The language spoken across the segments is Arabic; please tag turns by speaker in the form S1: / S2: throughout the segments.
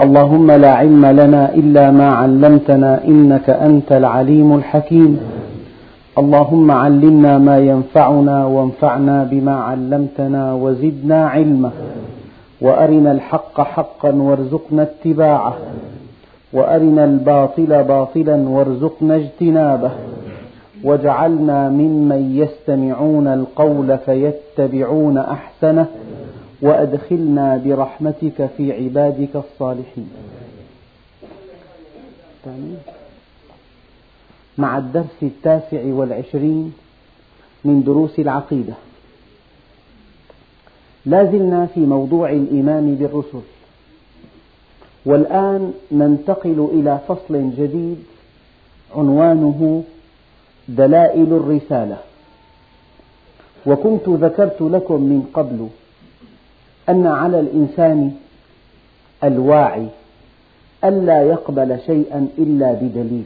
S1: اللهم لا علم لنا إلا ما علمتنا إنك أنت العليم الحكيم. اللهم علمنا ما ينفعنا وانفعنا بما علمتنا وزدنا علما. وأرنا الحق حقا وارزقنا اتباعه. وأرنا الباطل باطلا وارزقنا اجتنابه. واجعلنا ممن يستمعون القول فيتبعون أحسنه. وأدخلنا برحمتك في عبادك الصالحين. مع الدرس التاسع والعشرين من دروس العقيدة. لازلنا في موضوع الإيمان بالرسل. والآن ننتقل إلى فصل جديد عنوانه دلائل الرسالة. وكنت ذكرت لكم من قبل أن على الإنسان الواعي ألا يقبل شيئا إلا بدليل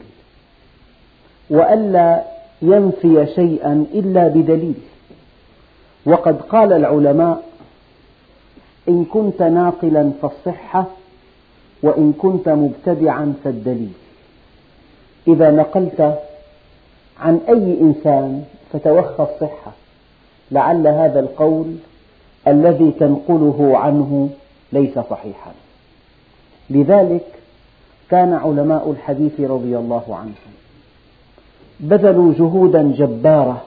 S1: وألا ينفي شيئا إلا بدليل. وقد قال العلماء إن كنت ناقلا فالصحة وإن كنت مبتدعا فالدليل. إذا نقلت عن أي إنسان فتوخى الصحة لعل هذا القول الذي تنقله عنه ليس صحيحا. لذلك كان علماء الحديث رضي الله عنهم بذلوا جهودا جبارة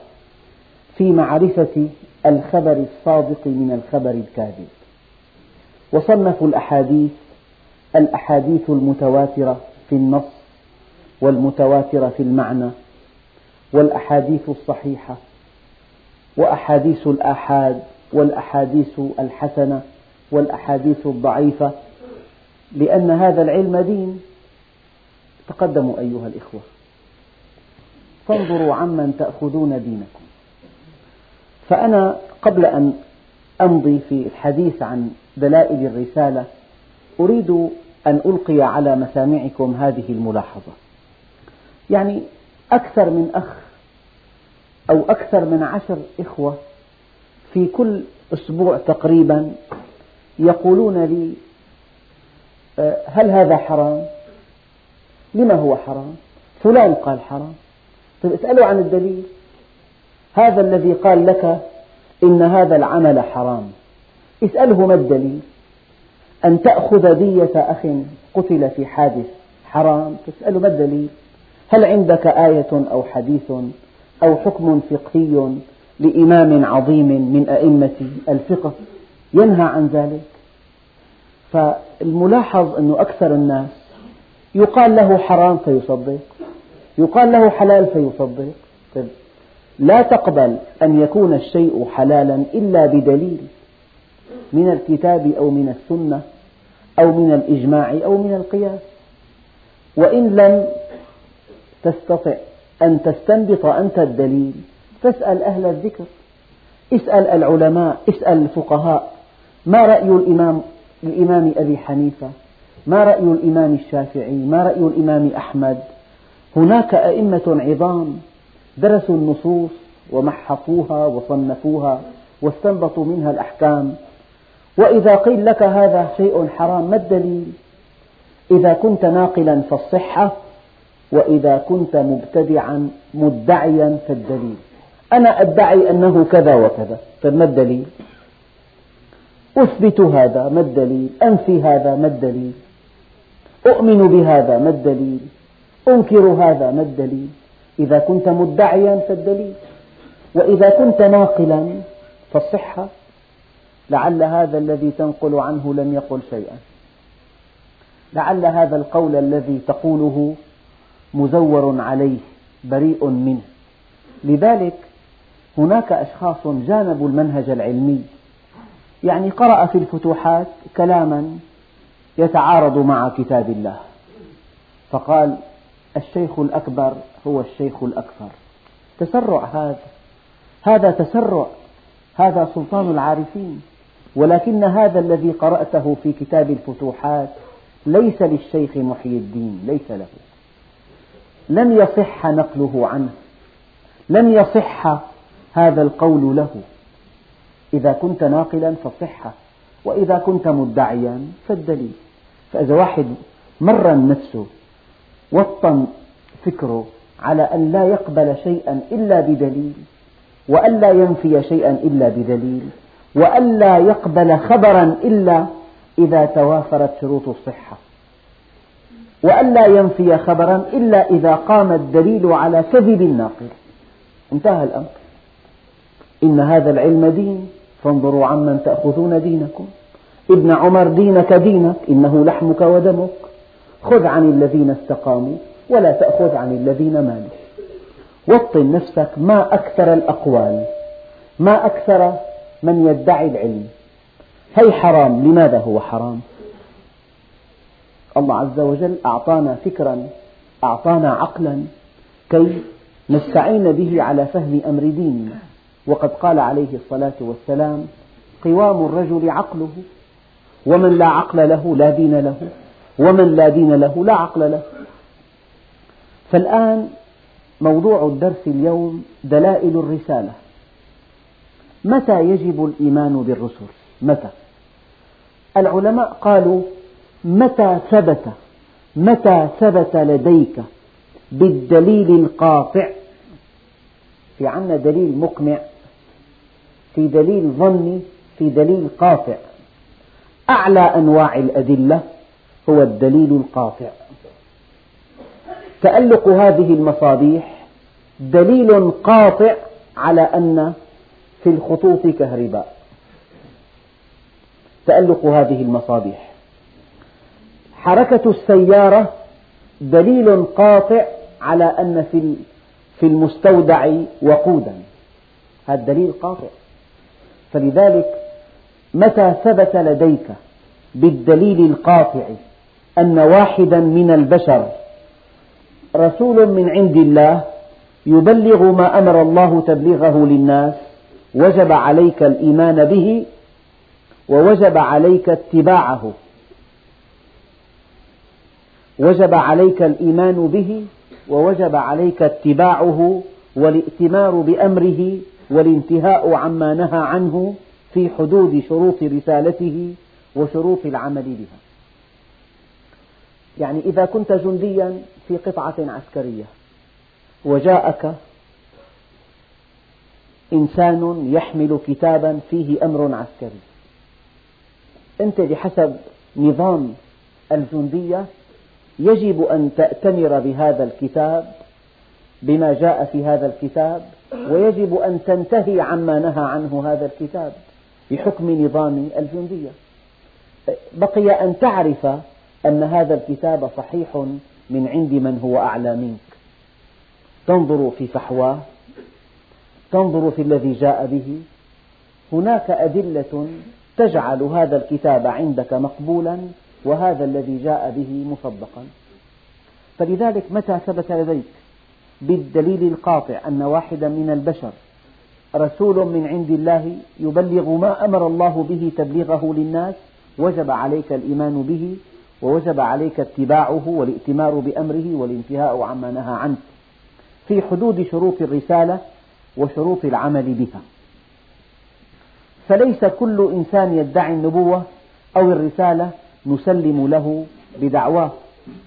S1: في معرفة الخبر الصادق من الخبر الكاذب. وصنفوا الأحاديث الأحاديث المتواترة في النص والمتواترة في المعنى والأحاديث الصحيحة وأحاديث الآحاد والأحاديث الحسنة والأحاديث الضعيفة لأن هذا العلم دين تقدموا أيها الإخوة. فانظروا عمن تأخذون دينكم. فأنا قبل أن أمضي في الحديث عن دلائل الرسالة أريد أن ألقي على مسامعكم هذه الملاحظة. يعني أكثر من أخ أو أكثر من عشر إخوة في كل أسبوع تقريبا يقولون لي آه، هل هذا حرام؟ لما هو حرام؟ فلان قال حرام. طيب اسألوا عن الدليل. هذا الذي قال لك إن هذا العمل حرام. اسأله ما الدليل؟ أن تأخذ دية أخ قتل في حادث حرام. تسأله ما الدليل؟ هل عندك آية أو حديث أو حكم فقهي لإمام عظيم من أئمة الفقه ينهى عن ذلك. فالملاحظ أن أكثر الناس يقال له حرام فيصدق يقال له حلال فيصدق. طيب لا تقبل أن يكون الشيء حلالا إلا بدليل من الكتاب أو من السنة أو من الإجماع أو من القياس. وإن لم تستطع أن تستنبط أنت الدليل فاسأل أهل الذكر اسأل العلماء اسأل الفقهاء. ما رأي الإمام الإمام أبي حنيفة؟ ما رأي الإمام الشافعي؟ ما رأي الإمام أحمد؟ هناك أئمة عظام درسوا النصوص ومحقوها وصنفوها واستنبطوا منها الأحكام. وإذا قيل لك هذا شيء حرام ما الدليل؟ إذا كنت ناقلا فالصحة وإذا كنت مبتدعا مدعيا فالدليل. أنا أدعي أنه كذا وكذا. طيب ما الدليل؟ أثبت هذا ما الدليل؟ أنفي هذا ما الدليل؟ أؤمن بهذا ما الدليل؟ أنكر هذا ما الدليل؟ إذا كنت مدعيا فالدليل. وإذا كنت ناقلا فالصحة. لعل هذا الذي تنقل عنه لم يقل شيئا. لعل هذا القول الذي تقوله مزور عليه بريء منه. لذلك هناك أشخاص جانبوا المنهج العلمي. يعني قرأ في الفتوحات كلاما يتعارض مع كتاب الله. فقال الشيخ الأكبر هو الشيخ الأكثر. تسرع هذا. هذا تسرع. هذا سلطان العارفين. ولكن هذا الذي قرأته في كتاب الفتوحات ليس للشيخ محي الدين ليس له. لم يصح نقله عنه. لم يصح هذا القول له. إذا كنت ناقلا فالصحة وإذا كنت مدعيا فالدليل. فإذا واحد مرن نفسه وطن فكره على أن لا يقبل شيئا إلا بدليل وألا ينفي شيئا إلا بدليل وألا يقبل خبرا إلا إذا توافرت شروط الصحة وألا ينفي خبرا إلا إذا قام الدليل على كذب الناقل. انتهى الأمر. إن هذا العلم دين. فانظروا عمن تأخذون دينكم. ابن عمر دينك دينك إنه لحمك ودمك. خذ عن الذين استقاموا ولا تأخذ عن الذين مالوا. وطن نفسك ما أكثر الأقوال. ما أكثر من يدعي العلم. هي حرام؟ لماذا هو حرام؟ الله عز وجل أعطانا فكرا أعطانا عقلا كي نستعين به على فهم أمر ديننا. وقد قال عليه الصلاة والسلام قوام الرجل عقله ومن لا عقل له لا دين له ومن لا دين له لا عقل له. فالآن موضوع الدرس اليوم دلائل الرسالة. متى يجب الإيمان بالرسل؟ متى؟ العلماء قالوا متى ثبت متى ثبت لديك بالدليل القاطع. في عنا دليل مقنع. في دليل ظني في دليل قاطع. أعلى أنواع الأدلة هو الدليل القاطع. تألق هذه المصابيح دليل قاطع على أن في الخطوط كهرباء. تألق هذه المصابيح. حركة السيارة دليل قاطع على أن في المستودع وقودا. هذا دليل قاطع. فلذلك متى ثبت لديك بالدليل القاطع أن واحدا من البشر رسول من عند الله يبلغ ما أمر الله تبليغه للناس وجب عليك الإيمان به ووجب عليك اتباعه. وجب عليك الإيمان به ووجب عليك اتباعه والائتمار بأمره والانتهاء عما نهى عنه في حدود شروط رسالته وشروط العمل بها. يعني إذا كنت جنديا في قطعة عسكرية وجاءك إنسان يحمل كتابا فيه أمر عسكري. أنت بحسب نظام الجندية يجب أن تأتمر بهذا الكتاب بما جاء في هذا الكتاب ويجب أن تنتهي عما نهى عنه هذا الكتاب بحكم نظام الجندية. بقي أن تعرف أن هذا الكتاب صحيح من عند من هو أعلى منك. تنظر في فحواه تنظر في الذي جاء به. هناك أدلة تجعل هذا الكتاب عندك مقبولا وهذا الذي جاء به مصدقا. فلذلك متى ثبت لديك؟ بالدليل القاطع أن واحدا من البشر رسول من عند الله يبلغ ما أمر الله به تبليغه للناس وجب عليك الإيمان به ووجب عليك اتباعه والائتمار بأمره والانتهاء عما نهى عنه في حدود شروط الرسالة وشروط العمل بها. فليس كل إنسان يدعي النبوة أو الرسالة نسلم له بدعواه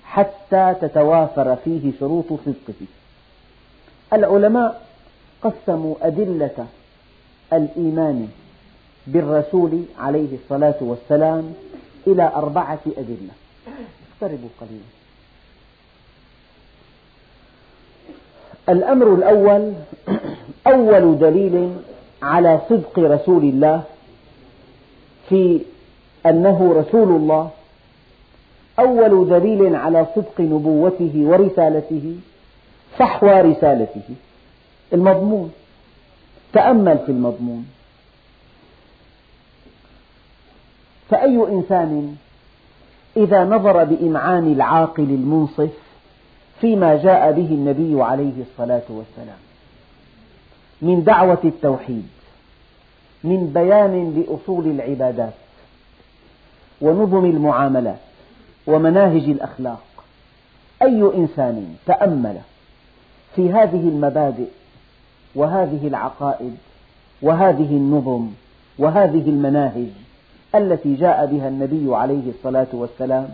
S1: حتى تتوافر فيه شروط صدقه. العلماء قسموا أدلة الإيمان بالرسول عليه الصلاة والسلام إلى أربعة أدلة. اقتربوا قليلا. الأمر الأول أول دليل على صدق رسول الله في أنه رسول الله أول دليل على صدق نبوته ورسالته فحوى رسالته. المضمون. تأمل في المضمون. فأي إنسان إذا نظر بإمعان العاقل المنصف فيما جاء به النبي عليه الصلاة والسلام. من دعوة التوحيد. من بيان لأصول العبادات. ونظم المعاملات. ومناهج الأخلاق. أي إنسان تأمل في هذه المبادئ وهذه العقائد وهذه النظم وهذه المناهج التي جاء بها النبي عليه الصلاة والسلام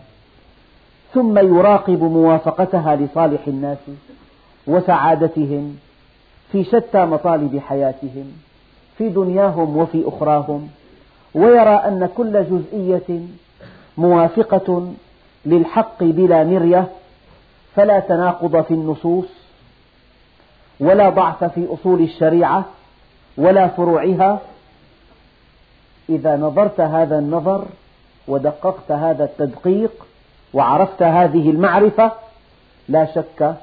S1: ثم يراقب موافقتها لصالح الناس وسعادتهم في شتى مطالب حياتهم في دنياهم وفي أخراهم ويرى أن كل جزئية موافقة للحق بلا مرية فلا تناقض في النصوص ولا ضعف في أصول الشريعة ولا فروعها. إذا نظرت هذا النظر ودققت هذا التدقيق وعرفت هذه المعرفة لا شك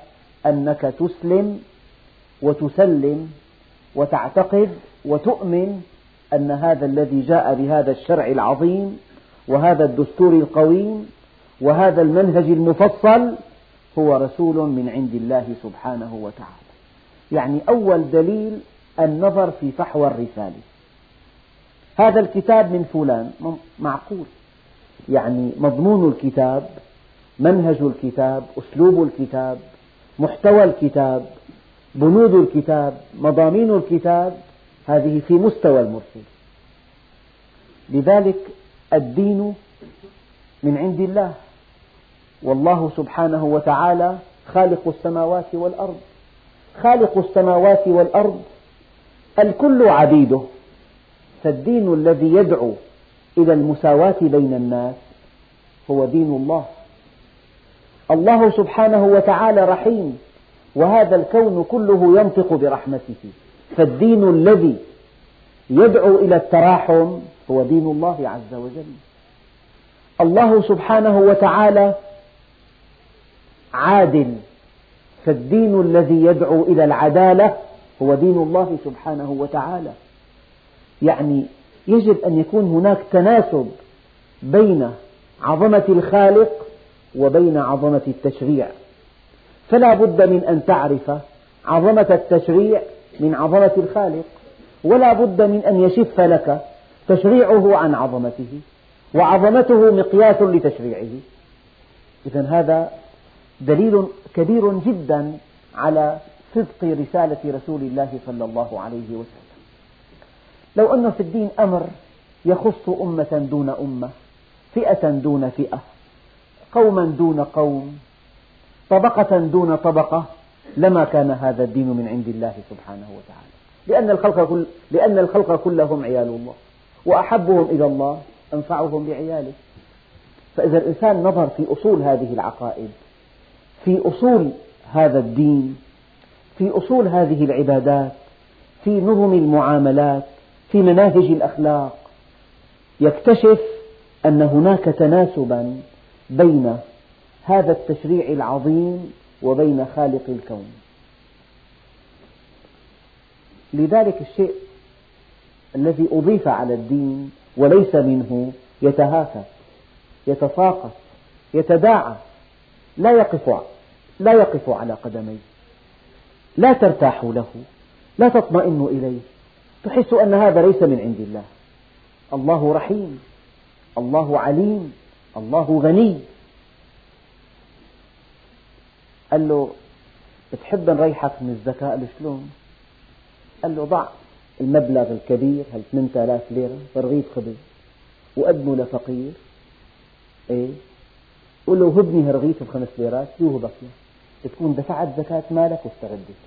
S1: أنك تسلم وتسلم وتعتقد وتؤمن أن هذا الذي جاء بهذا الشرع العظيم وهذا الدستور القويم وهذا المنهج المفصل هو رسول من عند الله سبحانه وتعالى. يعني أول دليل النظر في فحوى الرسالة. هذا الكتاب من فلان معقول. يعني مضمون الكتاب منهج الكتاب أسلوب الكتاب محتوى الكتاب بنود الكتاب مضامين الكتاب هذه في مستوى المرسل. لذلك الدين من عند الله. والله سبحانه وتعالى خالق السماوات والأرض. خالق السماوات والأرض الكل عبيده فالدين الذي يدعو إلى المساواة بين الناس هو دين الله. الله سبحانه وتعالى رحيم وهذا الكون كله ينطق برحمته. فالدين الذي يدعو إلى التراحم هو دين الله عز وجل. الله سبحانه وتعالى عادل فالدين الذي يدعو إلى العدالة هو دين الله سبحانه وتعالى. يعني يجب أن يكون هناك تناسب بين عظمة الخالق وبين عظمة التشريع. فلا بد من أن تعرف عظمة التشريع من عظمة الخالق ولا بد من أن يشف لك تشريعه عن عظمته وعظمته مقياس لتشريعه. إذا هذا دليل كبير جدا على صدق رسالة رسول الله صلى الله عليه وسلم. لو أن في الدين أمر يخص أمة دون أمة فئة دون فئة قوما دون قوم طبقة دون طبقة لما كان هذا الدين من عند الله سبحانه وتعالى. لأن الخلق, كل لأن الخلق كلهم عيال الله وأحبهم إلى الله أنفعهم بعياله. فإذا الإنسان نظر في أصول هذه العقائد في أصول هذا الدين في أصول هذه العبادات في نظم المعاملات في مناهج الأخلاق يكتشف أن هناك تناسبا بين هذا التشريع العظيم وبين خالق الكون. لذلك الشيء الذي أضيف على الدين وليس منه يتهافت يتساقط يتداعى لا يقف لا يقف على قدميه. لا ترتاح له. لا تطمئن إليه. تحس أن هذا ليس من عند الله. الله رحيم. الله عليم. الله غني. قال له بتحب نريحك من الزكاة قال له شلون؟ قال له ضع المبلغ الكبير هال 8000 ليرة برغيف خبز وقدمه لفقير. إيه؟ قل له هبني هالرغيف بخمس ليرات يوهبك تكون دفعت زكاة مالك واستردت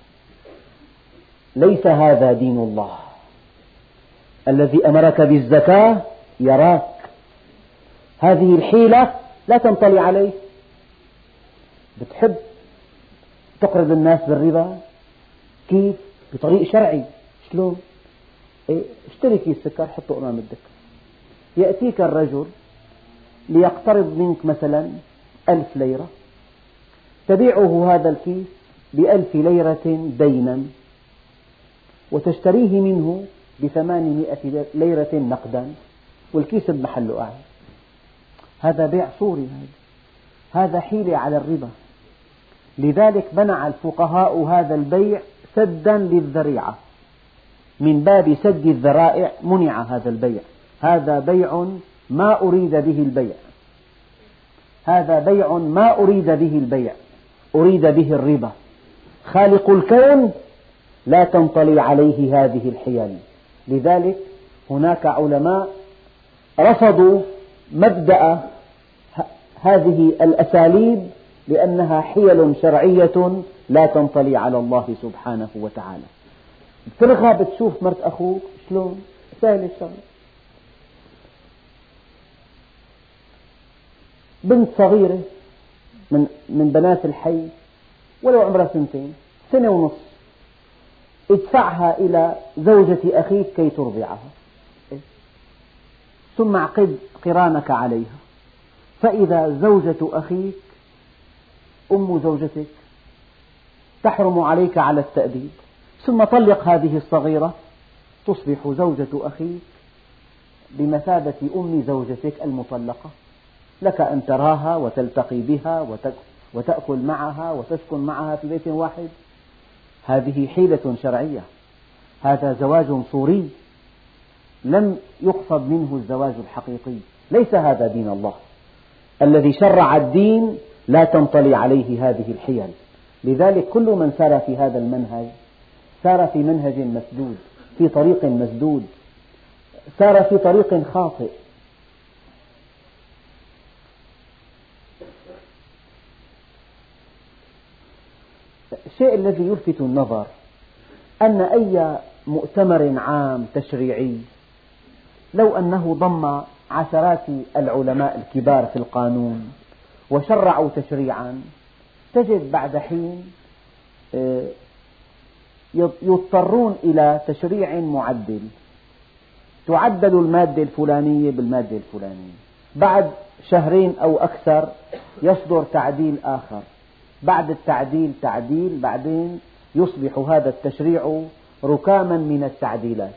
S1: ليس هذا دين الله. الذي أمرك بالزكاة يراك. هذه الحيلة لا تنطلي عليه. بتحب تقرض الناس بالربا؟ كيف؟ بطريق شرعي. شلون؟ إيه؟ اشتري كيس سكر حطه أمام الدكة. يأتيك الرجل ليقترض منك مثلا ألف ليرة. تبيعه هذا الكيس بألف ليرة دينا وتشتريه منه بثمانمائة ليرة نقدا والكيس بمحله قاعد هذا بيع صوري هذا. هذا حيلة على الربا. لذلك منع الفقهاء هذا البيع سدا للذريعة. من باب سد الذرائع منع هذا البيع. هذا بيع ما أريد به البيع. هذا بيع ما أريد به البيع. أريد به الربا. خالق الكون لا تنطلي عليه هذه الحيل. لذلك هناك علماء رفضوا مبدأ هذه الأساليب لأنها حيل شرعية لا تنطلي على الله سبحانه وتعالى. بترغب تشوف مرت أخوك شلون؟ سهل الشغل بنت صغيرة من من بنات الحي ولو عمرها سنتين سنة ونصف ادفعها إلى زوجة أخيك كي ترضعها. ثم اعقد قرانك عليها. فإذا زوجة أخيك أم زوجتك تحرم عليك على التأديب. ثم طلق هذه الصغيرة تصبح زوجة أخيك بمثابة أم زوجتك المطلقة. لك أن تراها وتلتقي بها وتأكل معها وتسكن معها في بيت واحد. هذه حيلة شرعية. هذا زواج صوري لم يقصد منه الزواج الحقيقي. ليس هذا دين الله. الذي شرع الدين لا تنطلي عليه هذه الحيل. لذلك كل من سار في هذا المنهج سار في منهج مسدود في طريق مسدود سار في طريق خاطئ. الشيء الذي يلفت النظر أن أي مؤتمر عام تشريعي لو أنه ضم عشرات العلماء الكبار في القانون وشرعوا تشريعا تجد بعد حين آه، يضطرون إلى تشريع معدل. تعدل المادة الفلانية بالمادة الفلانية. بعد شهرين أو أكثر يصدر تعديل آخر. بعد التعديل تعديل بعدين يصبح هذا التشريع ركاما من التعديلات.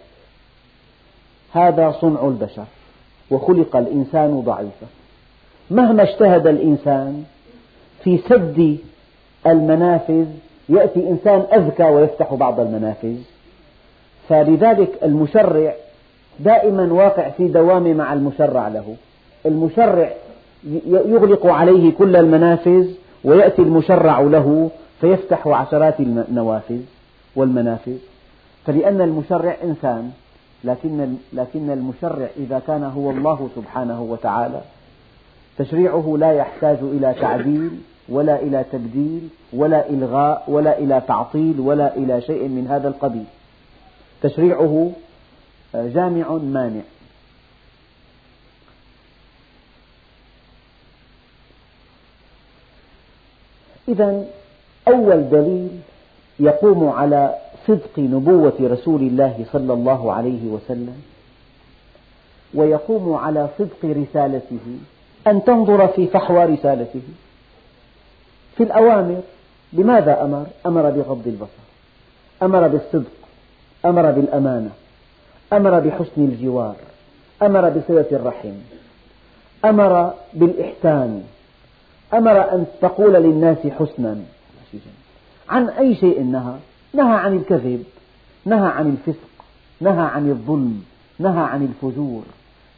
S1: هذا صنع البشر وخلق الإنسان ضعيفا. مهما اجتهد الإنسان في سد المنافذ يأتي إنسان أذكى ويفتح بعض المنافذ. فلذلك المشرع دائما واقع في دوامة مع المشرع له. المشرع يغلق عليه كل المنافذ ويأتي المشرع له فيفتح عشرات النوافذ والمنافذ. فلأن المشرع إنسان لكن لكن المشرع إذا كان هو الله سبحانه وتعالى تشريعه لا يحتاج إلى تعديل ولا إلى تبديل ولا إلغاء ولا إلى تعطيل ولا إلى شيء من هذا القبيل. تشريعه جامع مانع. إذا أول دليل يقوم على صدق نبوة رسول الله صلى الله عليه وسلم ويقوم على صدق رسالته أن تنظر في فحوى رسالته في الأوامر بماذا أمر؟ أمر بغض البصر أمر بالصدق أمر بالأمانة أمر بحسن الجوار أمر بصلة الرحم أمر بالإحسان أمر أن تقول للناس حسنا. عن أي شيء نهى؟ نهى عن الكذب نهى عن الفسق نهى عن الظلم نهى عن الفجور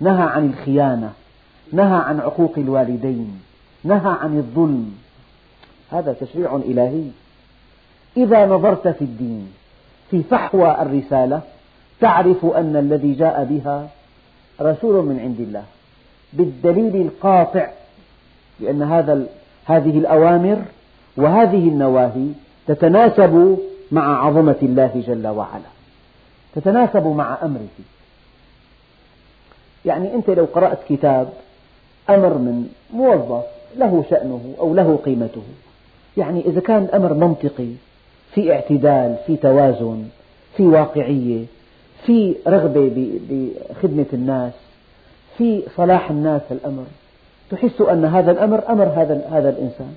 S1: نهى عن الخيانة نهى عن عقوق الوالدين نهى عن الظلم. هذا تشريع إلهي. إذا نظرت في الدين في فحوى الرسالة تعرف أن الذي جاء بها رسول من عند الله بالدليل القاطع لأن هذا هذه الأوامر وهذه النواهي تتناسب مع عظمة الله جل وعلا. تتناسب مع أمره. يعني أنت لو قرأت كتاب أمر من موظف له شأنه أو له قيمته. يعني إذا كان الأمر منطقي في اعتدال في توازن في واقعية في رغبة بخدمة الناس في صلاح الناس الأمر تحس أن هذا الأمر أمر هذا هذا الإنسان.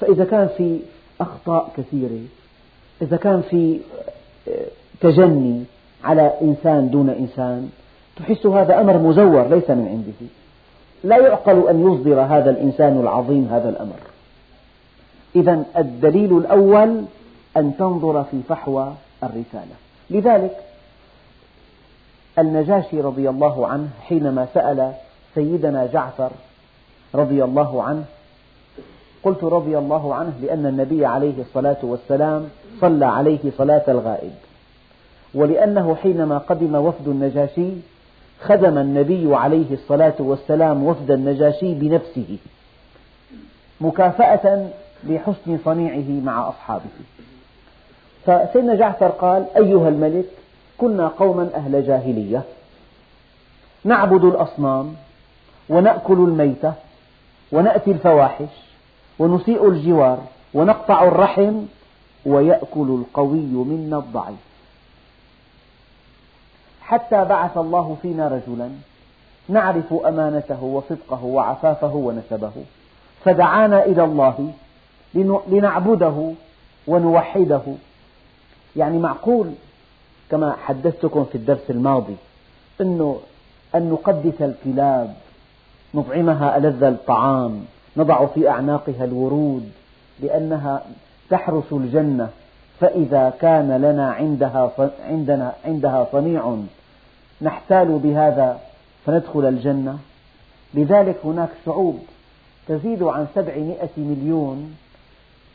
S1: فإذا كان في أخطاء كثيرة إذا كان في آه، تجني على إنسان دون إنسان تحس هذا أمر مزور ليس من عنده. لا يعقل أن يصدر هذا الإنسان العظيم هذا الأمر. إذا الدليل الأول أن تنظر في فحوى الرسالة. لذلك النجاشي رضي الله عنه حينما سأل سيدنا جعفر رضي الله عنه. قلت رضي الله عنه لأن النبي عليه الصلاة والسلام صلى عليه صلاة الغائب. ولأنه حينما قدم وفد النجاشي خدم النبي عليه الصلاة والسلام وفد النجاشي بنفسه مكافأة لحسن صنيعه مع أصحابه. فسيدنا جعفر قال أيها الملك كنا قوما أهل جاهلية. نعبد الأصنام ونأكل الميتة ونأتي الفواحش ونسيء الجوار ونقطع الرحم ويأكل القوي منا الضعيف. حتى بعث الله فينا رجلا نعرف أمانته وصدقه وعفافه ونسبه فدعانا إلى الله لنعبده ونوحده. يعني معقول كما حدثتكم في الدرس الماضي أنه أن نقدس الكلاب نطعمها ألذ الطعام نضع في أعناقها الورود لأنها تحرس الجنة فإذا كان لنا عندها عندنا عندها صنيع نحتال بهذا فندخل الجنة. لذلك هناك شعوب تزيد عن سبعمائة مليون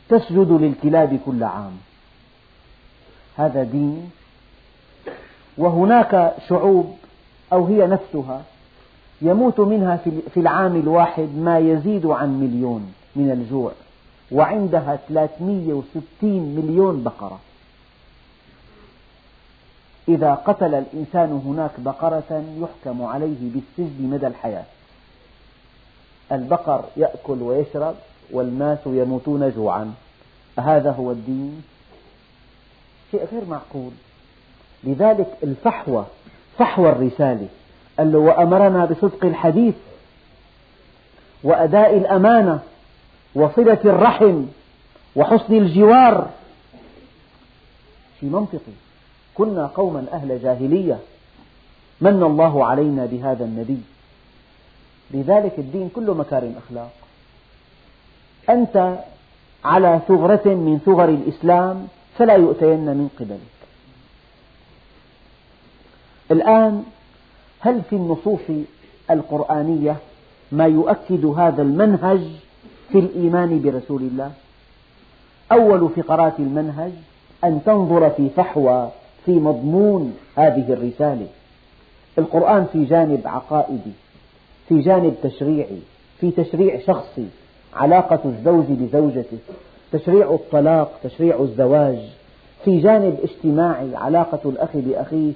S1: تسجد للكلاب كل عام. هذا دين. وهناك شعوب أو هي نفسها يموت منها في العام الواحد ما يزيد عن مليون من الجوع وعندها 360 مليون بقرة. إذا قتل الإنسان هناك بقرة يحكم عليه بالسجن مدى الحياة. البقر يأكل ويشرب والناس يموتون جوعا. أهذا هو الدين؟ شيء غير معقول. لذلك الفحوى فحوى الرسالة قال له وأمرنا بصدق الحديث وأداء الأمانة وصلة الرحم وحسن الجوار. شيء منطقي كنا قوما أهل جاهلية من الله علينا بهذا النبي. لذلك الدين كله مكارم أخلاق أنت على ثغرة من ثغر الإسلام فلا يؤتين من قبلك. الآن هل في النصوص القرآنية ما يؤكد هذا المنهج في الإيمان برسول الله؟ أول فقرات المنهج أن تنظر في فحوى في مضمون هذه الرسالة. القرآن في جانب عقائدي في جانب تشريعي في تشريع شخصي علاقة الزوج بزوجته تشريع الطلاق تشريع الزواج في جانب اجتماعي علاقة الأخ بأخيه.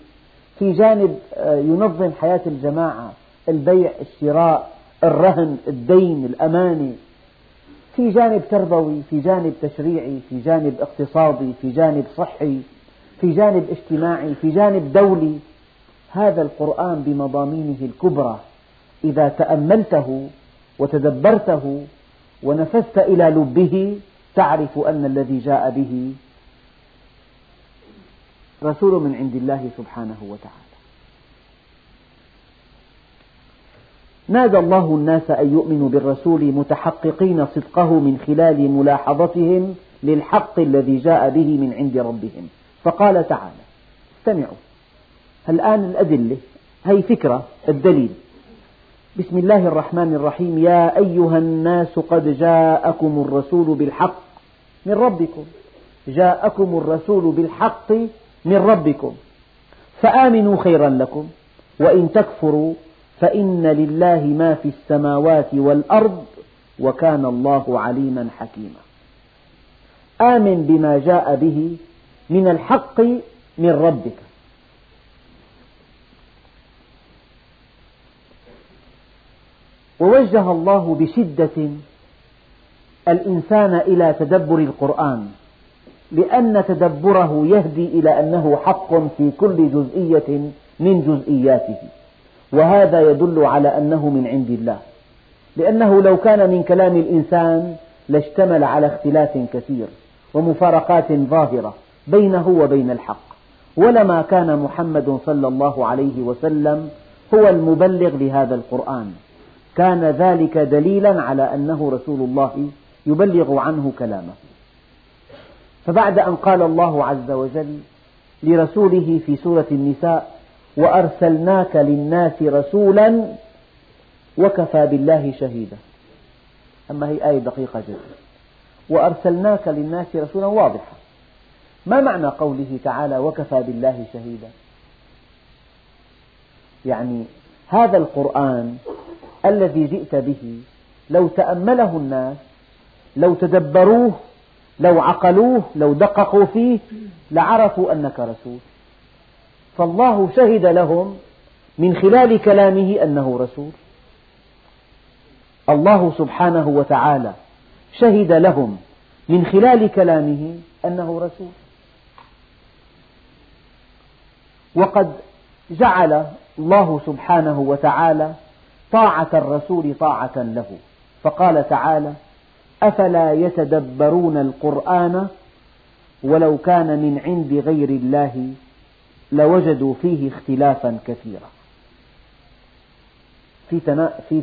S1: في جانب آه، ينظم حياة الجماعة البيع الشراء الرهن الدين الأمانة في جانب تربوي في جانب تشريعي في جانب اقتصادي في جانب صحي في جانب اجتماعي في جانب دولي. هذا القرآن بمضامينه الكبرى. إذا تأملته وتدبرته ونفذت إلى لبه تعرف أن الذي جاء به رسول من عند الله سبحانه وتعالى. نادى الله الناس أن يؤمنوا بالرسول متحققين صدقه من خلال ملاحظتهم للحق الذي جاء به من عند ربهم. فقال تعالى استمعوا. الآن الأدلة. هي فكرة الدليل. بسم الله الرحمن الرحيم. يا أيها الناس قد جاءكم الرسول بالحق من ربكم. جاءكم الرسول بالحق من ربكم. فآمنوا خيرا لكم. وإن تكفروا فإن لله ما في السماوات والأرض وكان الله عليما حكيما. آمن بما جاء به من الحق من ربك. ووجه الله بشدة الإنسان إلى تدبر القرآن. لأن تدبره يهدي إلى أنه حق في كل جزئية من جزئياته. وهذا يدل على أنه من عند الله. لأنه لو كان من كلام الإنسان لاشتمل على اختلاف كثير ومفارقات ظاهرة بينه وبين الحق. ولما كان محمد صلى الله عليه وسلم هو المبلغ لهذا القرآن. كان ذلك دليلا على أنه رسول الله يبلغ عنه كلامه. فبعد أن قال الله عز وجل لرسوله في سورة النساء وأرسلناك للناس رسولا وكفى بالله شهيدا. أما هي آية دقيقة جدا. وأرسلناك للناس رسولا واضحة. ما معنى قوله تعالى وكفى بالله شهيدا؟ يعني هذا القرآن الذي جئت به لو تأمله الناس لو تدبروه لو عقلوه لو دققوا فيه لعرفوا أنك رسول. فالله شهد لهم من خلال كلامه أنه رسول. الله سبحانه وتعالى شهد لهم من خلال كلامه أنه رسول. وقد جعل الله سبحانه وتعالى طاعة الرسول طاعة له. فقال تعالى أفلا يتدبرون القرآن ولو كان من عند غير الله لوجدوا فيه اختلافا كثيرا. في, تنا... في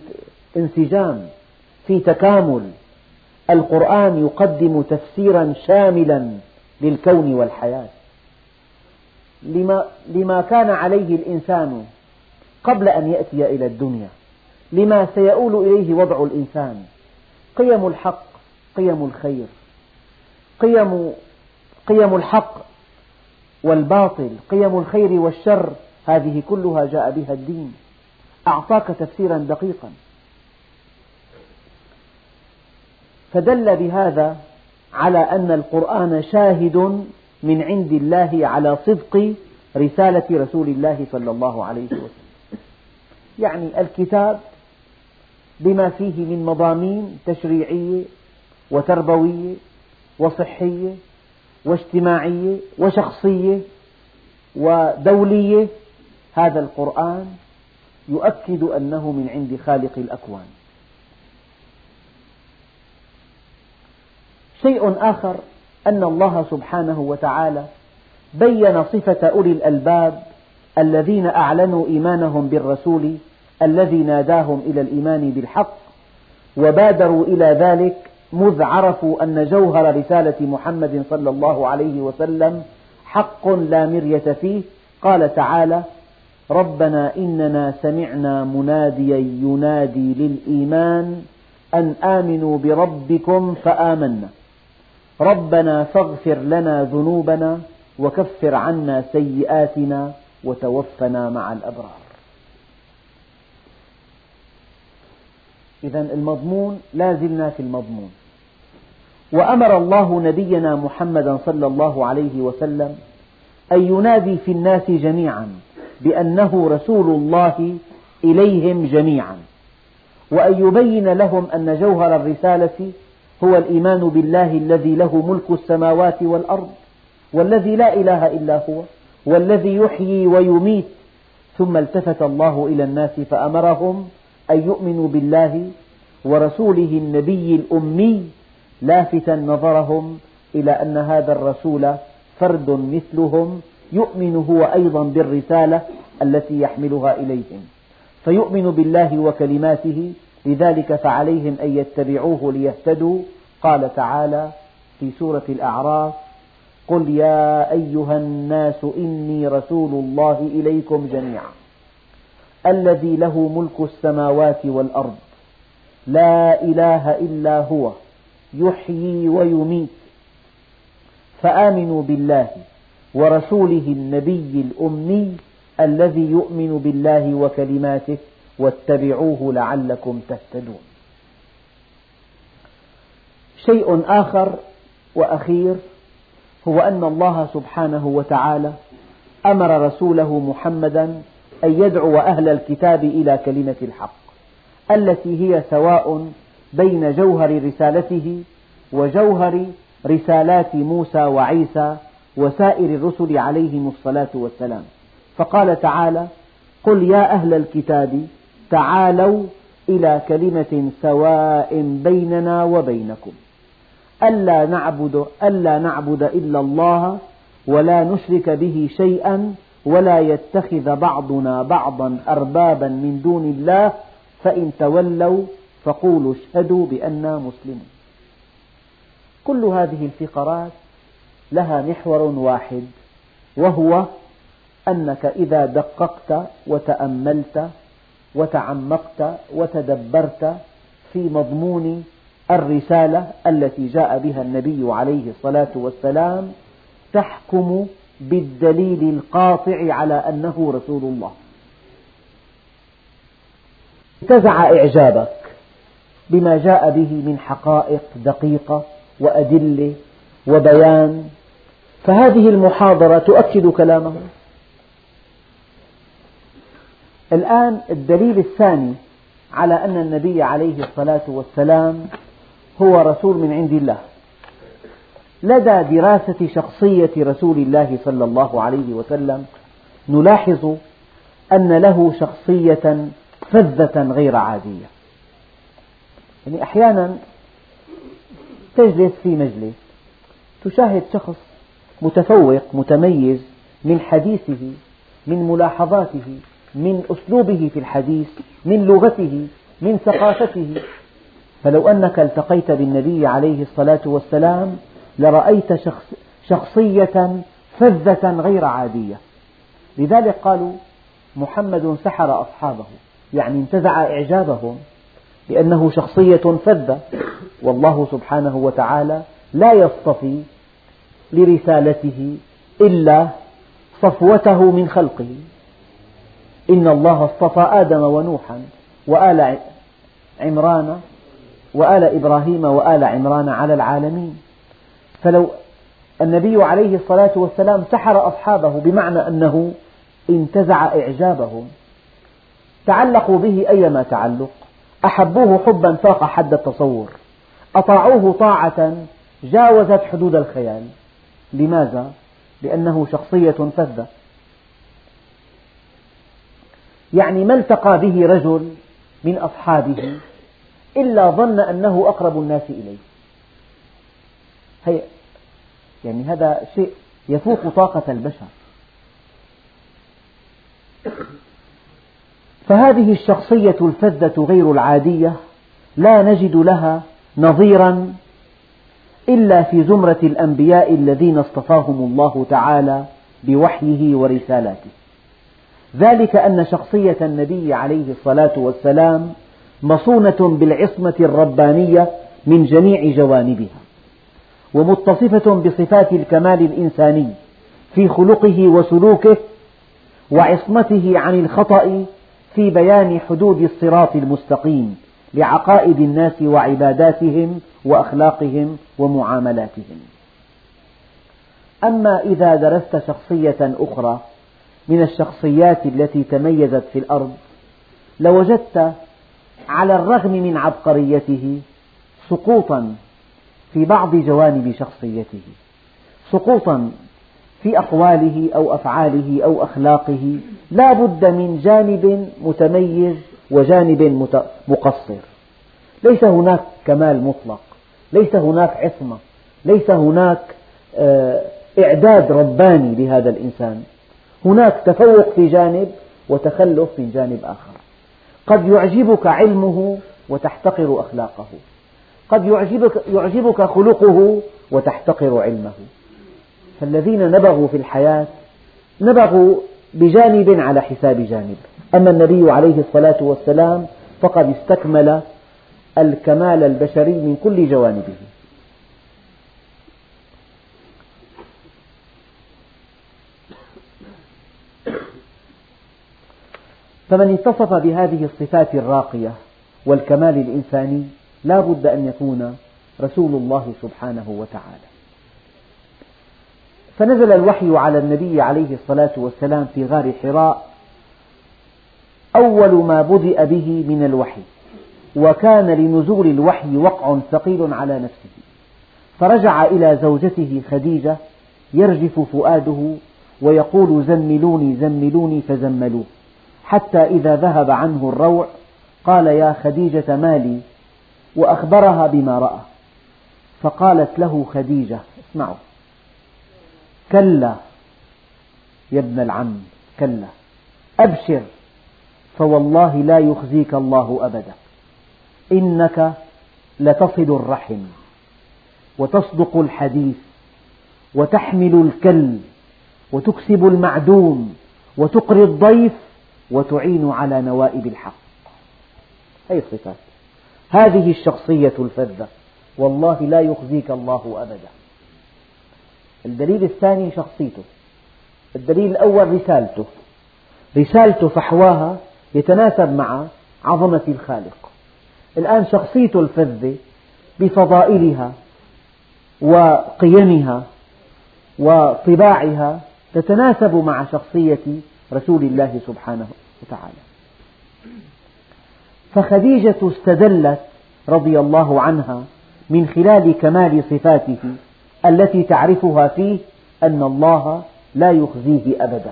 S1: انسجام في تكامل القرآن يقدم تفسيرا شاملا للكون والحياة. لما, لما كان عليه الإنسان قبل أن يأتي إلى الدنيا لما سيؤول إليه وضع الإنسان قيم الحق قيم الخير قيم قيم الحق والباطل قيم الخير والشر هذه كلها جاء بها الدين. أعطاك تفسيرا دقيقا. فدل بهذا على أن القرآن شاهد من عند الله على صدق رسالة رسول الله صلى الله عليه وسلم. يعني الكتاب بما فيه من مضامين تشريعية وتربوية وصحية واجتماعية وشخصية ودولية. هذا القرآن يؤكد أنه من عند خالق الأكوان. شيء آخر أن الله سبحانه وتعالى بين صفة أولي الألباب الذين أعلنوا إيمانهم بالرسول الذي ناداهم إلى الإيمان بالحق وبادروا إلى ذلك مذ عرفوا أن جوهر رسالة محمد صلى الله عليه وسلم حق لا مرية فيه قال تعالى ربنا إننا سمعنا مناديا ينادي للإيمان أن آمنوا بربكم فآمنا. ربنا فاغفر لنا ذنوبنا وكفر عنا سيئاتنا وتوفنا مع الأبرار. إذا المضمون لا زلنا في المضمون. وأمر الله نبينا محمدا صلى الله عليه وسلم أن ينادي في الناس جميعا بأنه رسول الله إليهم جميعا وأن يبين لهم أن جوهر الرسالة هو الإيمان بالله الذي له ملك السماوات والأرض والذي لا إله إلا هو والذي يحيي ويميت. ثم التفت الله إلى الناس فأمرهم أن يؤمنوا بالله ورسوله النبي الأمي لافتا نظرهم إلى أن هذا الرسول فرد مثلهم يؤمن هو أيضا بالرسالة التي يحملها إليهم. فيؤمن بالله وكلماته لذلك فعليهم أن يتبعوه ليهتدوا. قال تعالى في سورة الأعراف قل يا أيها الناس إني رسول الله إليكم جميعا. الذي له ملك السماوات والأرض. لا إله إلا هو. يحيي ويميت. فآمنوا بالله ورسوله النبي الأمي الذي يؤمن بالله وكلماته واتبعوه لعلكم تهتدون. شيء آخر وأخير هو أن الله سبحانه وتعالى أمر رسوله محمدا أن يدعو أهل الكتاب إلى كلمة الحق التي هي سواء بين جوهر رسالته وجوهر رسالات موسى وعيسى وسائر الرسل عليهم الصلاة والسلام. فقال تعالى قل يا أهل الكتاب تعالوا إلى كلمة سواء بيننا وبينكم. ألا نعبد, ألا نعبد إلا الله ولا نشرك به شيئا ولا يتخذ بعضنا بعضا أربابا من دون الله فإن تولوا فقولوا اشهدوا بأننا مسلمون. كل هذه الفقرات لها محور واحد وهو أنك إذا دققت وتأملت وتعمقت وتدبرت في مضمون الرسالة التي جاء بها النبي عليه الصلاة والسلام تحكم بالدليل القاطع على أنه رسول الله. انتزع إعجابك. بما جاء به من حقائق دقيقة وأدلة وبيان. فهذه المحاضرة تؤكد كلامه. الآن الدليل الثاني على أن النبي عليه الصلاة والسلام هو رسول من عند الله لدى دراسة شخصية رسول الله صلى الله عليه وسلم نلاحظ أن له شخصية فذة غير عادية. يعني أحيانا تجلس في مجلس تشاهد شخص متفوق متميز من حديثه من ملاحظاته من أسلوبه في الحديث من لغته من ثقافته. فلو أنك التقيت بالنبي عليه الصلاة والسلام لرأيت شخص شخصية فذة غير عادية. لذلك قالوا محمد سحر أصحابه يعني انتزع إعجابهم. لأنه شخصية فذة. والله سبحانه وتعالى لا يصطفي لرسالته إلا صفوته من خلقه. إن الله اصطفى آدم ونوحا وآل عمران وآل إبراهيم وآل عمران على العالمين. فلو النبي عليه الصلاة والسلام سحر أصحابه بمعنى أنه انتزع إعجابهم. تعلقوا به أيما تعلق. أحبوه حبا فاق حد التصور. أطاعوه طاعة جاوزت حدود الخيال. لماذا؟ لأنه شخصية فذة. يعني ما التقى به رجل من أصحابه إلا ظن أنه أقرب الناس إليه؟ هي يعني هذا شيء يفوق طاقة البشر. فهذه الشخصية الفذة غير العادية لا نجد لها نظيرا إلا في زمرة الأنبياء الذين اصطفاهم الله تعالى بوحيه ورسالاته. ذلك أن شخصية النبي عليه الصلاة والسلام مصونة بالعصمة الربانية من جميع جوانبها ومتصفة بصفات الكمال الإنساني في خلقه وسلوكه وعصمته عن الخطأ في بيان حدود الصراط المستقيم لعقائد الناس وعباداتهم وأخلاقهم ومعاملاتهم. أما إذا درست شخصية أخرى من الشخصيات التي تميزت في الأرض لوجدت على الرغم من عبقريته سقوطا في بعض جوانب شخصيته سقوطا في أقواله أو أفعاله أو أخلاقه لا بد من جانب متميز وجانب مقصر. ليس هناك كمال مطلق ليس هناك عصمة ليس هناك آه، إعداد رباني لهذا الإنسان. هناك تفوق في جانب وتخلف من جانب آخر. قد يعجبك علمه وتحتقر أخلاقه. قد يعجبك, يعجبك خلقه وتحتقر علمه. فالذين نبغوا في الحياة نبغوا بجانب على حساب جانب. أما النبي عليه الصلاة والسلام فقد استكمل الكمال البشري من كل جوانبه. فمن اتصف بهذه الصفات الراقية والكمال الإنساني لا بد أن يكون رسول الله سبحانه وتعالى. فنزل الوحي على النبي عليه الصلاة والسلام في غار حراء. أول ما بدأ به من الوحي وكان لنزول الوحي وقع ثقيل على نفسه. فرجع إلى زوجته خديجة يرجف فؤاده ويقول زملوني زملوني فزملوه. حتى إذا ذهب عنه الروع قال يا خديجة مالي وأخبرها بما رأى. فقالت له خديجة اسمعوا كلا يا ابن العم كلا. أبشر فوالله لا يخزيك الله أبدا. إنك لتصل الرحم وتصدق الحديث وتحمل الكل وتكسب المعدوم وتقري الضيف وتعين على نوائب الحق. هذه الصفات. هذه الشخصية الفذة. والله لا يخزيك الله أبدا. الدليل الثاني شخصيته. الدليل الأول رسالته. رسالته فحواها يتناسب مع عظمة الخالق. الآن شخصيته الفذة بفضائلها وقيمها وطباعها تتناسب مع شخصية رسول الله سبحانه وتعالى. فخديجة استدلت رضي الله عنها من خلال كمال صفاته التي تعرفها فيه أن الله لا يخزيه أبدا.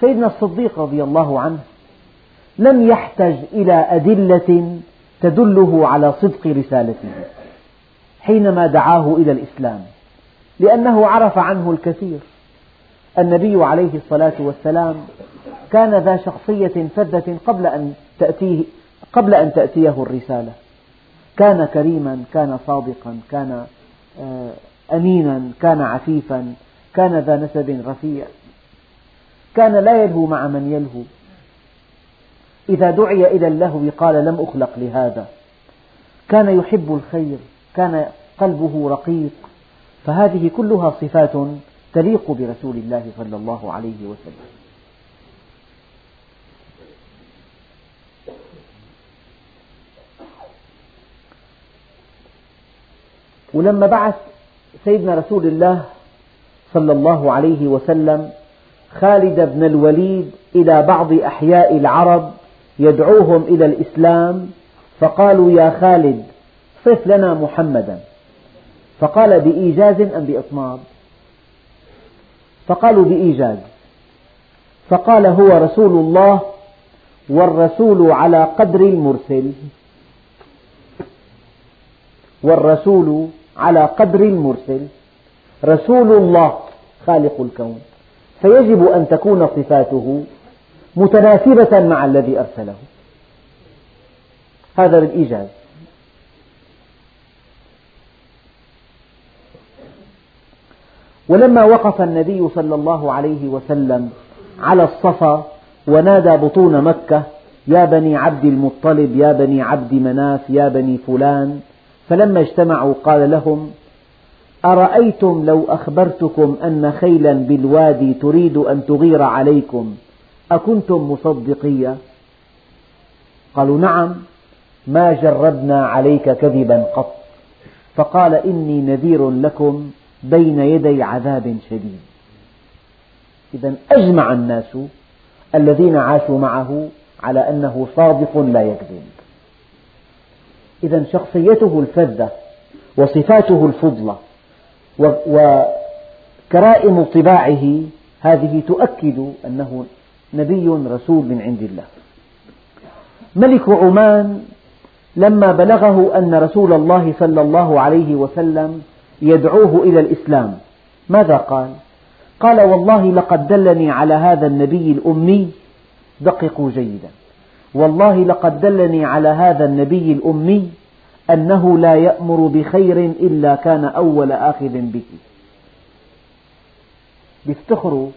S1: سيدنا الصديق رضي الله عنه لم يحتج إلى أدلة تدله على صدق رسالته حينما دعاه إلى الإسلام لأنه عرف عنه الكثير النبي عليه الصلاة والسلام كان ذا شخصية فذة قبل أن تأتيه قبل أن تأتيه الرسالة. كان كريما كان صادقا كان آه، أمينا كان عفيفا كان ذا نسب رفيع. كان لا يلهو مع من يلهو. إذا دعي إلى اللهو قال لم أخلق لهذا. كان يحب الخير كان قلبه رقيق. فهذه كلها صفات تليق برسول الله صلى الله عليه وسلم. ولما بعث سيدنا رسول الله صلى الله عليه وسلم خالد بن الوليد إلى بعض أحياء العرب يدعوهم إلى الإسلام فقالوا يا خالد صف لنا محمدا. فقال بإيجاز أم بإطناب؟ فقالوا بإيجاز. فقال هو رسول الله والرسول على قدر المرسل. والرسول على قدر المرسل رسول الله خالق الكون. فيجب أن تكون صفاته متناسبة مع الذي أرسله. هذا بالإيجاز ولما وقف النبي صلى الله عليه وسلم على الصفا ونادى بطون مكة يا بني عبد المطلب يا بني عبد مناف يا بني فلان فلما اجتمعوا قال لهم أرأيتم لو أخبرتكم أن خيلا بالوادي تريد أن تغير عليكم أكنتم مصدقية؟ قالوا نعم ما جربنا عليك كذبا قط. فقال إني نذير لكم بين يدي عذاب شديد. إذا أجمع الناس الذين عاشوا معه على أنه صادق لا يكذب. إذا شخصيته الفذة وصفاته الفضلة وكرائم طباعه هذه تؤكد أنه نبي رسول من عند الله ملك عمان لما بلغه أن رسول الله صلى الله عليه وسلم يدعوه إلى الإسلام ماذا قال؟ قال والله لقد دلني على هذا النبي الأمي دققوا جيدا والله لقد دلني على هذا النبي الأمي أنه لا يأمر بخير إلا كان أول آخذ به. يفتخروا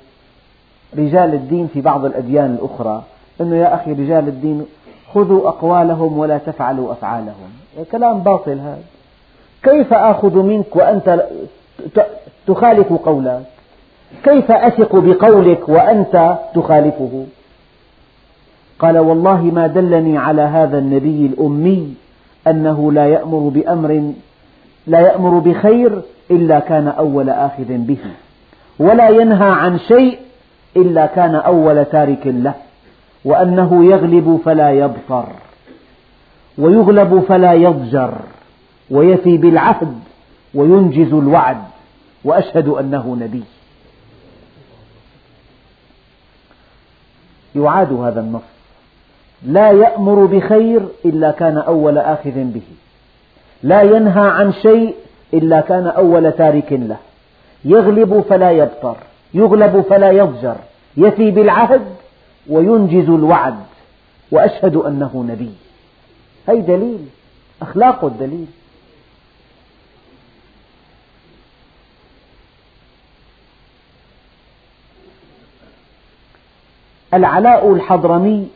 S1: رجال الدين في بعض الأديان الأخرى أنه يا أخي رجال الدين خذوا أقوالهم ولا تفعلوا أفعالهم. كلام باطل هذا. كيف آخذ منك وأنت تخالف قولك؟ كيف أثق بقولك وأنت تخالفه؟ قال والله ما دلني على هذا النبي الأمي أنه لا يأمر بأمر لا يأمر بخير إلا كان أول آخذ به ولا ينهى عن شيء إلا كان أول تارك له وأنه يغلب فلا يبطر ويغلب فلا يضجر ويفي بالعهد وينجز الوعد وأشهد أنه نبي. يعاد هذا النص. لا يأمر بخير إلا كان أول آخذ به. لا ينهى عن شيء إلا كان أول تارك له. يغلب فلا يبطر يغلب فلا يضجر يفي بالعهد وينجز الوعد وأشهد أنه نبي. هذا دليل أخلاق الدليل. العلاء الحضرمي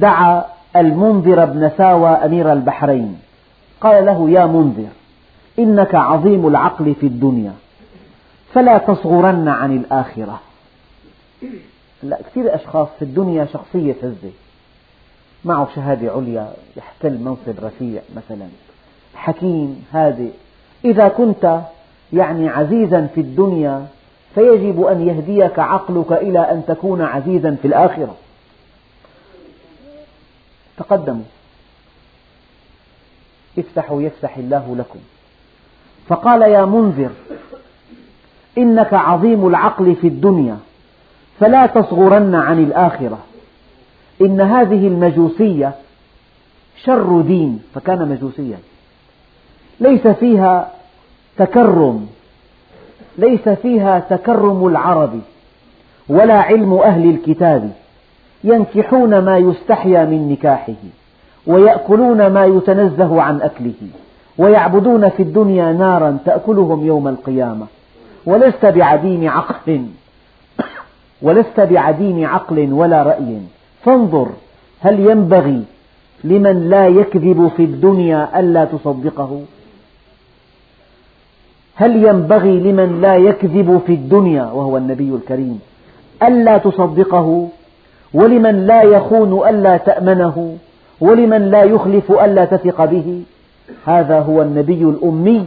S1: دعا المنذر بن ساوى أمير البحرين. قال له يا منذر إنك عظيم العقل في الدنيا فلا تصغرن عن الآخرة. لا كثير أشخاص في الدنيا شخصية فزة معه شهادة عليا يحتل منصب رفيع مثلا. حكيم هادئ. إذا كنت يعني عزيزا في الدنيا فيجب أن يهديك عقلك إلى أن تكون عزيزا في الآخرة. تقدموا. افتحوا يفسح الله لكم. فقال يا منذر إنك عظيم العقل في الدنيا فلا تصغرن عن الآخرة. إن هذه المجوسية شر دين فكان مجوسيا. ليس فيها تكرم ليس فيها تكرم العرب ولا علم أهل الكتاب. ينكحون ما يستحيا من نكاحه ويأكلون ما يتنزه عن أكله ويعبدون في الدنيا نارا تأكلهم يوم القيامة. ولست بعديم عقل ولست بعديم عقل ولا رأي. فانظر هل ينبغي لمن لا يكذب في الدنيا ألا تصدقه؟ هل ينبغي لمن لا يكذب في الدنيا وهو النبي الكريم ألا تصدقه؟ ولمن لا يخون ألا تأمنه ولمن لا يخلف ألا تثق به. هذا هو النبي الأمي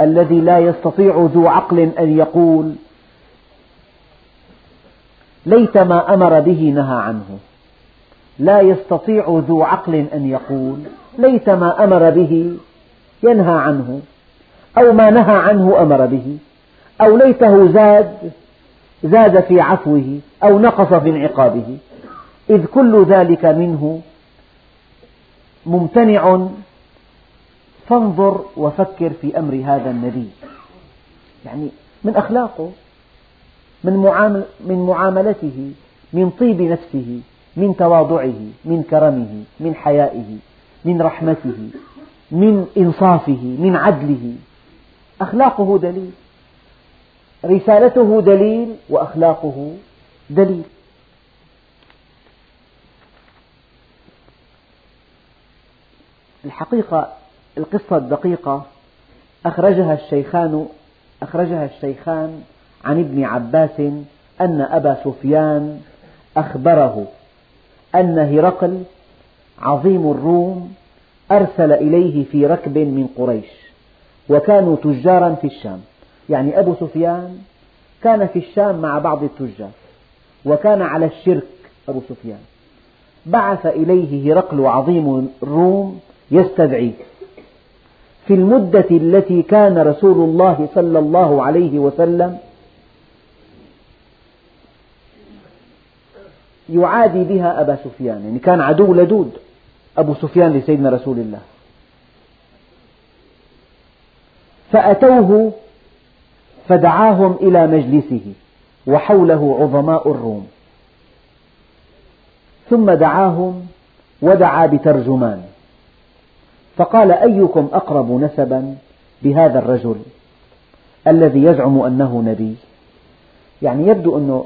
S1: الذي لا يستطيع ذو عقل أن يقول ليت ما أمر به نهى عنه. لا يستطيع ذو عقل أن يقول ليت ما أمر به ينهى عنه. أو ما نهى عنه أمر به. أو ليته زاد زاد في عفوه أو نقص في انعقابه. إذ كل ذلك منه ممتنع فانظر وفكر في أمر هذا النبي. يعني من أخلاقه من, معامل من معاملته من طيب نفسه من تواضعه من كرمه من حيائه من رحمته من إنصافه من عدله. أخلاقه دليل رسالته دليل وأخلاقه دليل. الحقيقة القصة الدقيقة أخرجها الشيخان أخرجها الشيخان عن ابن عباس أن أبا سفيان أخبره أن هرقل عظيم الروم أرسل إليه في ركب من قريش وكانوا تجارا في الشام. يعني أبو سفيان كان في الشام مع بعض التجار وكان على الشرك أبو سفيان. بعث إليه هرقل عظيم الروم يستدعيه في المدة التي كان رسول الله صلى الله عليه وسلم يعادي بها أبا سفيان. يعني كان عدو لدود. أبو سفيان لسيدنا رسول الله. فأتوه فدعاهم إلى مجلسه وحوله عظماء الروم. ثم دعاهم ودعا بترجمان. فقال أيكم أقرب نسبا بهذا الرجل الذي يزعم أنه نبي؟ يعني يبدو أن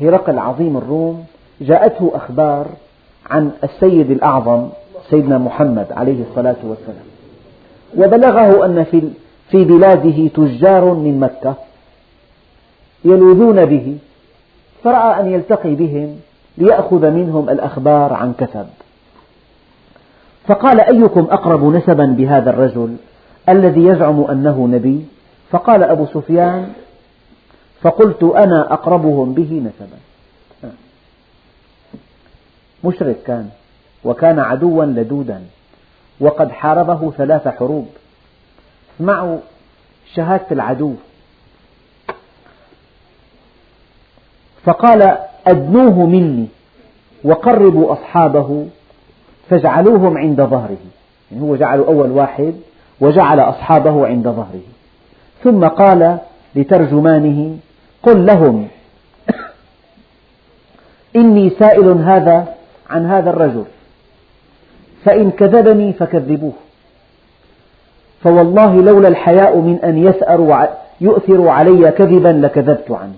S1: هرقل عظيم الروم جاءته أخبار عن السيد الأعظم سيدنا محمد عليه الصلاة والسلام وبلغه أن في في بلاده تجار من مكة يلوذون به فرأى أن يلتقي بهم ليأخذ منهم الأخبار عن كثب. فقال أيكم أقرب نسبا بهذا الرجل الذي يزعم أنه نبي؟ فقال أبو سفيان فقلت أنا أقربهم به نسبا. مشرك كان وكان عدوا لدودا وقد حاربه ثلاث حروب. اسمعوا شهادة العدو. فقال أدنوه مني وقربوا أصحابه فاجعلوهم عند ظهره. يعني هو جعل أول واحد وجعل أصحابه عند ظهره. ثم قال لترجمانه قل لهم إني سائل هذا عن هذا الرجل. فإن كذبني فكذبوه. فوالله لولا الحياء من أن يؤثر علي كذبا لكذبت عنه.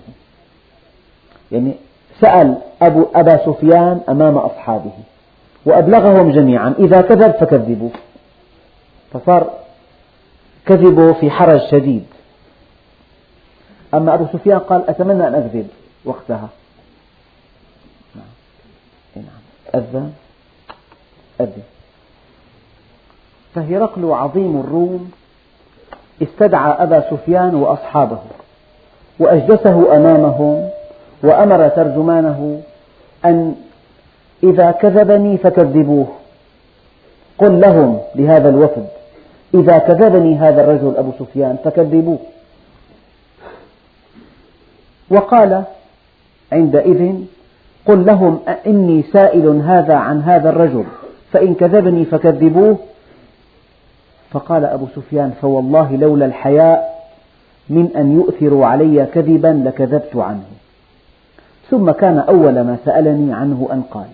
S1: يعني سأل أبو أبا سفيان أمام أصحابه. وأبلغهم جميعا. إذا كذب فكذبوه فصار كذبه في حرج شديد. أما أبو سفيان قال أتمنى أن أكذب وقتها. نعم. نعم. أذن. أذن. فهرقل عظيم الروم. استدعى أبا سفيان وأصحابه. وأجلسه أمامهم. وأمر ترجمانه أن إذا كذبني فكذبوه. قل لهم لهذا الوفد. إذا كذبني هذا الرجل أبو سفيان فكذبوه. وقال عندئذ قل لهم إني سائل هذا عن هذا الرجل فإن كذبني فكذبوه. فقال أبو سفيان فوالله لولا الحياء من أن يؤثروا علي كذبا لكذبت عنه. ثم كان أول ما سألني عنه أن قال.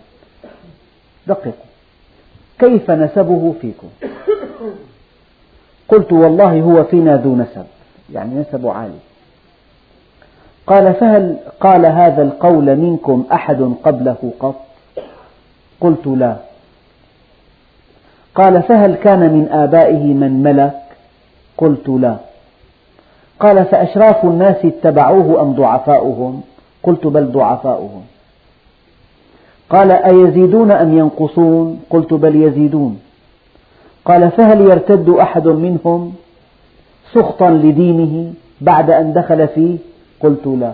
S1: دققوا. كيف نسبه فيكم؟ قلت والله هو فينا ذو نسب يعني نسب عالي. قال فهل قال هذا القول منكم أحد قبله قط؟ قلت لا. قال فهل كان من آبائه من ملك؟ قلت لا. قال فأشراف الناس اتبعوه أم ضعفاؤهم؟ قلت بل ضعفاؤهم. قال أيزيدون أم ينقصون؟ قلت بل يزيدون. قال فهل يرتد أحد منهم سخطا لدينه بعد أن دخل فيه؟ قلت لا.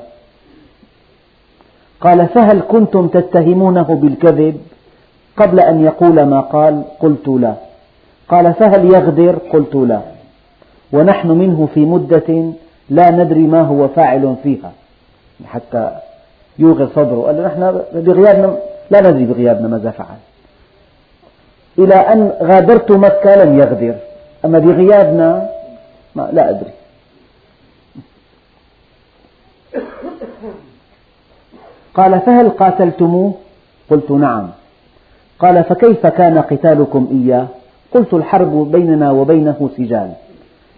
S1: قال فهل كنتم تتهمونه بالكذب قبل أن يقول ما قال؟ قلت لا. قال فهل يغدر؟ قلت لا. ونحن منه في مدة لا ندري ما هو فاعل فيها. حتى يوغر صدره. قال نحن بغيابنا لا ندري بغيابنا ماذا فعل. إلى أن غادرت مكة لم يغدر. أما بغيابنا لا أدري. قال فهل قاتلتموه؟ قلت نعم. قال فكيف كان قتالكم إياه؟ قلت الحرب بيننا وبينه سجال.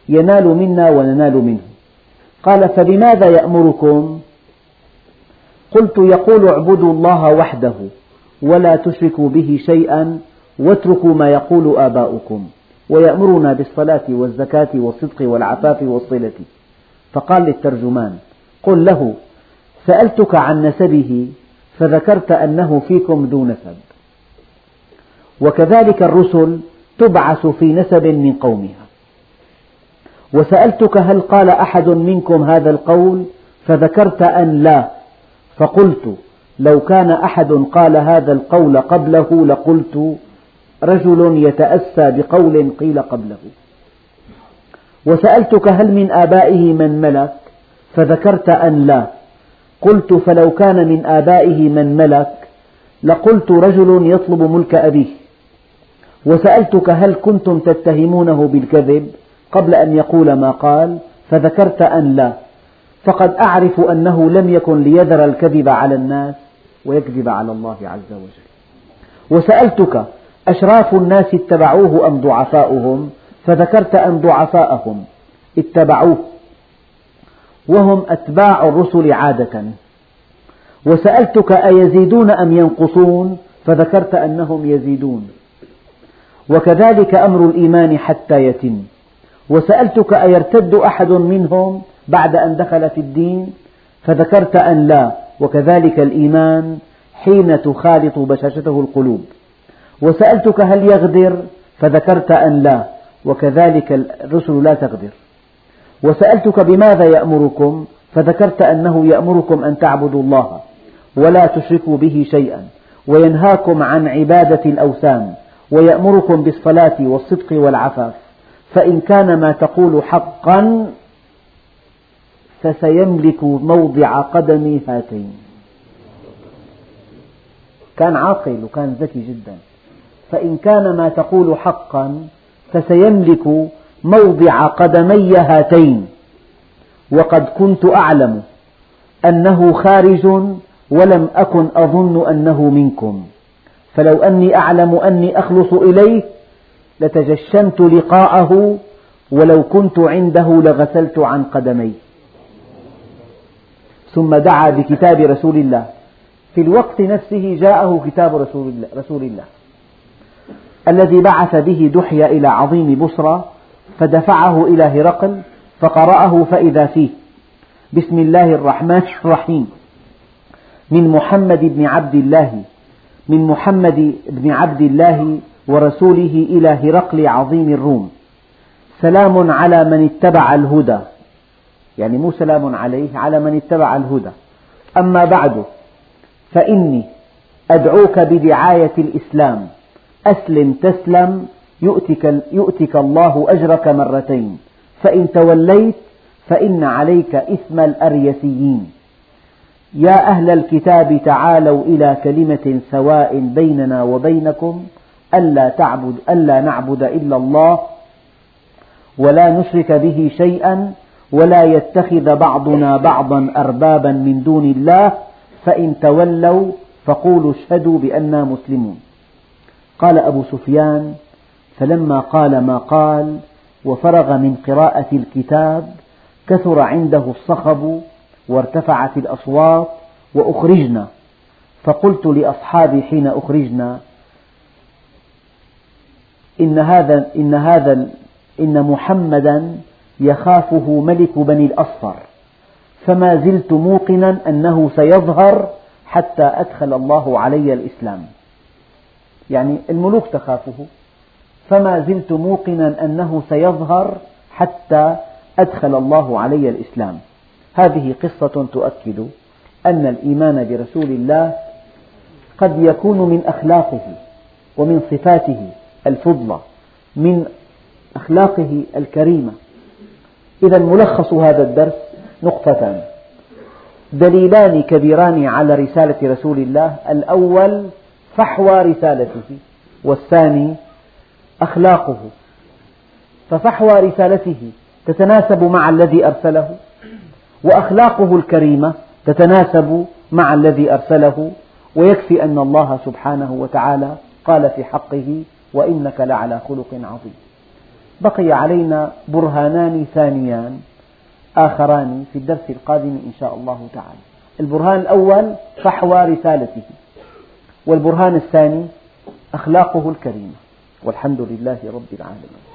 S1: ينال منا وننال منه. قال فبماذا يأمركم؟ قلت يقول اعبدوا الله وحده. ولا تشركوا به شيئا واتركوا ما يقول آباؤكم ويأمرنا بالصلاة والزكاة والصدق والعفاف والصلة. فقال للترجمان قل له سألتك عن نسبه فذكرت أنه فيكم ذو نسب. وكذلك الرسل تبعث في نسب من قومها. وسألتك هل قال أحد منكم هذا القول فذكرت أن لا فقلت لو كان أحد قال هذا القول قبله لقلت رجل يتأسى بقول قيل قبله. وسألتك هل من آبائه من ملك؟ فذكرت أن لا. قلت فلو كان من آبائه من ملك لقلت رجل يطلب ملك أبيه. وسألتك هل كنتم تتهمونه بالكذب قبل أن يقول ما قال؟ فذكرت أن لا. فقد أعرف أنه لم يكن ليذر الكذب على الناس ويكذب على الله عز وجل. وسألتك أشراف الناس اتبعوه أم ضعفاؤهم؟ فذكرت أن ضعفاءهم اتبعوه وهم أتباع الرسل عادة. وسألتك أيزيدون أم ينقصون؟ فذكرت أنهم يزيدون. وكذلك أمر الإيمان حتى يتم. وسألتك أيرتد أحد منهم؟ بعد أن دخل في الدين فذكرت أن لا وكذلك الإيمان حين تخالط بشاشته القلوب. وسألتك هل يغدر؟ فذكرت أن لا وكذلك الرسل لا تغدر. وسألتك بماذا يأمركم؟ فذكرت أنه يأمركم أن تعبدوا الله ولا تشركوا به شيئا. وينهاكم عن عبادة الأوثان ويأمركم بالصلاة والصدق والعفاف. فإن كان ما تقول حقا فسيملك موضع قدمي هاتين. كان عاقل وكان ذكي جدا. فإن كان ما تقول حقا فسيملك موضع قدمي هاتين. وقد كنت أعلم أنه خارج ولم أكن أظن أنه منكم. فلو أني أعلم أني أخلص إليه لتجشمت لقاءه ولو كنت عنده لغسلت عن قدمي ثم دعا بكتاب رسول الله. في الوقت نفسه جاءه كتاب رسول الله, رسول الله. الذي بعث به دحية إلى عظيم بصرى فدفعه إلى هرقل فقرأه فإذا فيه. بسم الله الرحمن الرحيم. من محمد بن عبد الله من محمد بن عبد الله ورسوله إلى هرقل عظيم الروم. سلام على من اتبع الهدى. يعني مو سلام عليه على من اتبع الهدى. أما بعد فإني أدعوك بدعاية الإسلام. أسلم تسلم يؤتك, يؤتك الله أجرك مرتين. فإن توليت فإن عليك إثم الأريسيين. يا أهل الكتاب تعالوا إلى كلمة سواء بيننا وبينكم. ألا, تعبد ألا نعبد إلا الله ولا نشرك به شيئا. ولا يتخذ بعضنا بعضا أربابا من دون الله فإن تولوا فقولوا اشهدوا بأننا مسلمون. قال أبو سفيان فلما قال ما قال وفرغ من قراءة الكتاب كثر عنده الصخب وارتفعت الأصوات وأخرجنا. فقلت لأصحابي حين أخرجنا إن هذا إن هذا إن محمدا يخافه ملك بني الأصفر. فما زلت موقنا أنه سيظهر حتى أدخل الله علي الإسلام. يعني الملوك تخافه. فما زلت موقنا أنه سيظهر حتى أدخل الله علي الإسلام. هذه قصة تؤكد أن الإيمان برسول الله قد يكون من أخلاقه ومن صفاته الفضلى من أخلاقه الكريمة. إذا ملخص هذا الدرس نقطتان. دليلان كبيران على رسالة رسول الله. الأول فحوى رسالته والثاني أخلاقه. ففحوى رسالته تتناسب مع الذي أرسله وأخلاقه الكريمة تتناسب مع الذي أرسله. ويكفي أن الله سبحانه وتعالى قال في حقه وإنك لعلى خلق عظيم. بقي علينا برهانان ثانيان آخران في الدرس القادم إن شاء الله تعالى. البرهان الأول فحوى رسالته والبرهان الثاني أخلاقه الكريمة والحمد لله رب العالمين.